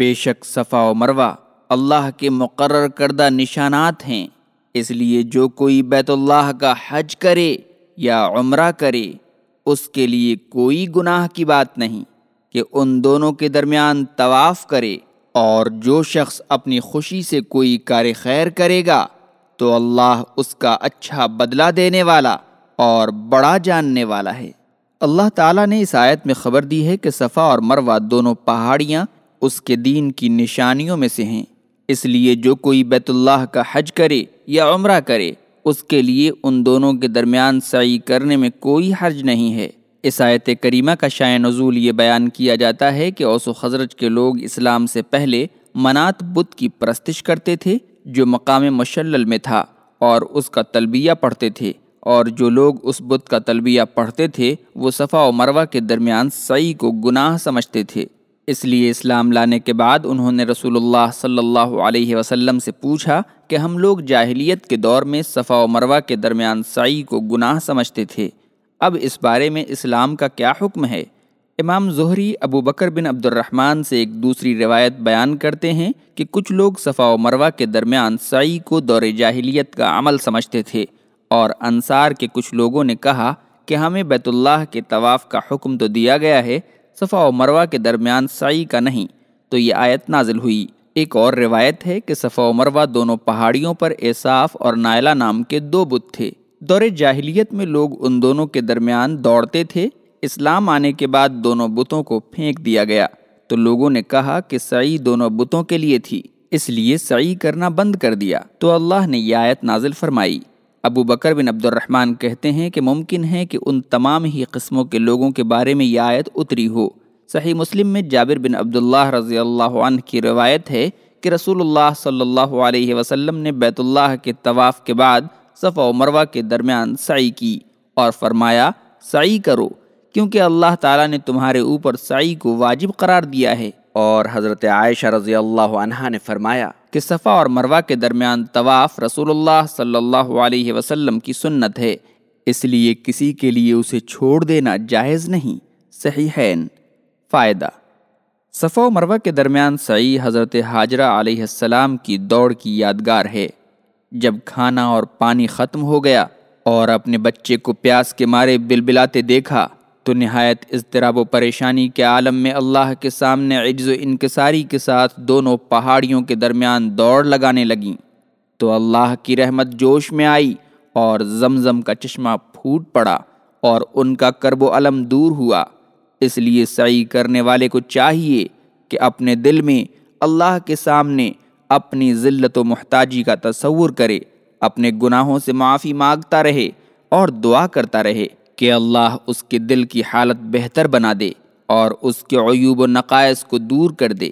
بے شک صفا و مروہ اللہ کے مقرر کردہ نشانات ہیں۔ اس لیے جو کوئی بیت اللہ کا حج کرے یا عمرہ کرے، اس کے لیے کوئی گناہ کی بات نہیں کہ ان دونوں کے درمیان طواف کرے۔ اور جو شخص اپنی خوشی سے کوئی کار خیر کرے گا، تو اللہ اس کا اچھا بدلہ دینے والا اور بڑا جاننے والا ہے۔ اللہ تعالیٰ نے اس آیت میں خبر دی ہے کہ صفا اور مروہ دونوں پہاڑیاں اس کے دین کی نشانیوں میں سے ہیں۔ اس لیے جو کوئی بیت اللہ کا حج کرے یا عمرہ کرے، اس کے لیے ان دونوں کے درمیان سعی کرنے میں کوئی حرج نہیں ہے۔ اس آیت کریمہ کا شائع نزول یہ بیان کیا جاتا ہے کہ اوس و خزرج کے لوگ اسلام سے پہلے منات بت کی پرستش کرتے تھے، جو مقام مشلل میں تھا، اور اس کا تلبیہ پڑھتے تھے۔ اور جو لوگ اس بت کا تلبیہ پڑھتے تھے، وہ صفا و مروہ کے درمیان سعی کو گناہ سمجھتے تھے۔ اس لیے اسلام لانے کے بعد انہوں نے رسول اللہ صلی اللہ علیہ وسلم سے پوچھا کہ ہم لوگ جاہلیت کے دور میں صفا و مروہ کے درمیان سعی کو گناہ سمجھتے تھے۔ اب اس بارے میں اسلام کا کیا حکم ہے؟ امام ظہری ابو بکر بن عبد الرحمن سے ایک دوسری روایت بیان کرتے ہیں کہ کچھ لوگ صفا و مروہ کے درمیان سعی کو دور جاہلیت کا عمل سمجھتے تھے اور انصار کے کچھ لوگوں نے کہا کہ ہمیں بیت اللہ کے طواف کا حکم تو دیا گیا ہے صفا و مروہ کے درمیان سعی کا نہیں۔ تو یہ آیت نازل ہوئی۔ ایک اور روایت ہے کہ صفا و مروہ دونوں پہاڑیوں پر احصاف اور نائلہ نام کے دو بت تھے۔ دور جاہلیت میں لوگ ان دونوں کے درمیان دوڑتے تھے۔ اسلام آنے کے بعد دونوں بتوں کو پھینک دیا گیا۔ تو لوگوں نے کہا کہ سعی دونوں بتوں کے لیے تھی۔ اس لیے سعی کرنا بند کر دیا۔ تو اللہ نے یہ آیت نازل فرمائی۔ ابو بکر بن عبد الرحمن کہتے ہیں کہ ممکن ہے کہ ان تمام ہی قسموں کے لوگوں کے بارے میں یہ آیت اتری ہو۔ صحیح مسلم میں جابر بن عبداللہ رضی اللہ عنہ کی روایت ہے کہ رسول اللہ صلی اللہ علیہ وسلم نے بیت اللہ کے طواف کے بعد صفا و مروہ کے درمیان سعی کی اور فرمایا، سعی کرو، کیونکہ اللہ تعالیٰ نے تمہارے اوپر سعی کو واجب قرار دیا ہے۔ اور حضرت عائشہ رضی اللہ عنہ نے فرمایا کہ صفا اور مروہ کے درمیان طواف رسول اللہ صلی اللہ علیہ وسلم کی سنت ہے، اس لیے کسی کے لیے اسے چھوڑ دینا جائز نہیں۔ صحیح فائدہ۔ صفا و مروہ کے درمیان سعی حضرت حاجرہ علیہ السلام کی دوڑ کی یادگار ہے۔ جب کھانا اور پانی ختم ہو گیا اور اپنے بچے کو پیاس کے مارے بلبلاتے دیکھا تو نہایت اضطراب و پریشانی کے عالم میں اللہ کے سامنے عجز و انکساری کے ساتھ دونوں پہاڑیوں کے درمیان دوڑ لگانے لگیں۔ تو اللہ کی رحمت جوش میں آئی اور زمزم کا چشمہ پھوٹ پڑا اور ان کا کرب و علم دور ہوا۔ اس لیے سعی کرنے والے کو چاہیے کہ اپنے دل میں اللہ کے سامنے اپنی ذلت و محتاجی کا تصور کرے، اپنے گناہوں سے معافی مانگتا رہے اور دعا کرتا رہے۔ کہ اللہ اس کے دل کی حالت بہتر بنا دے اور اس کے عیوب و نقائص کو دور کر دے۔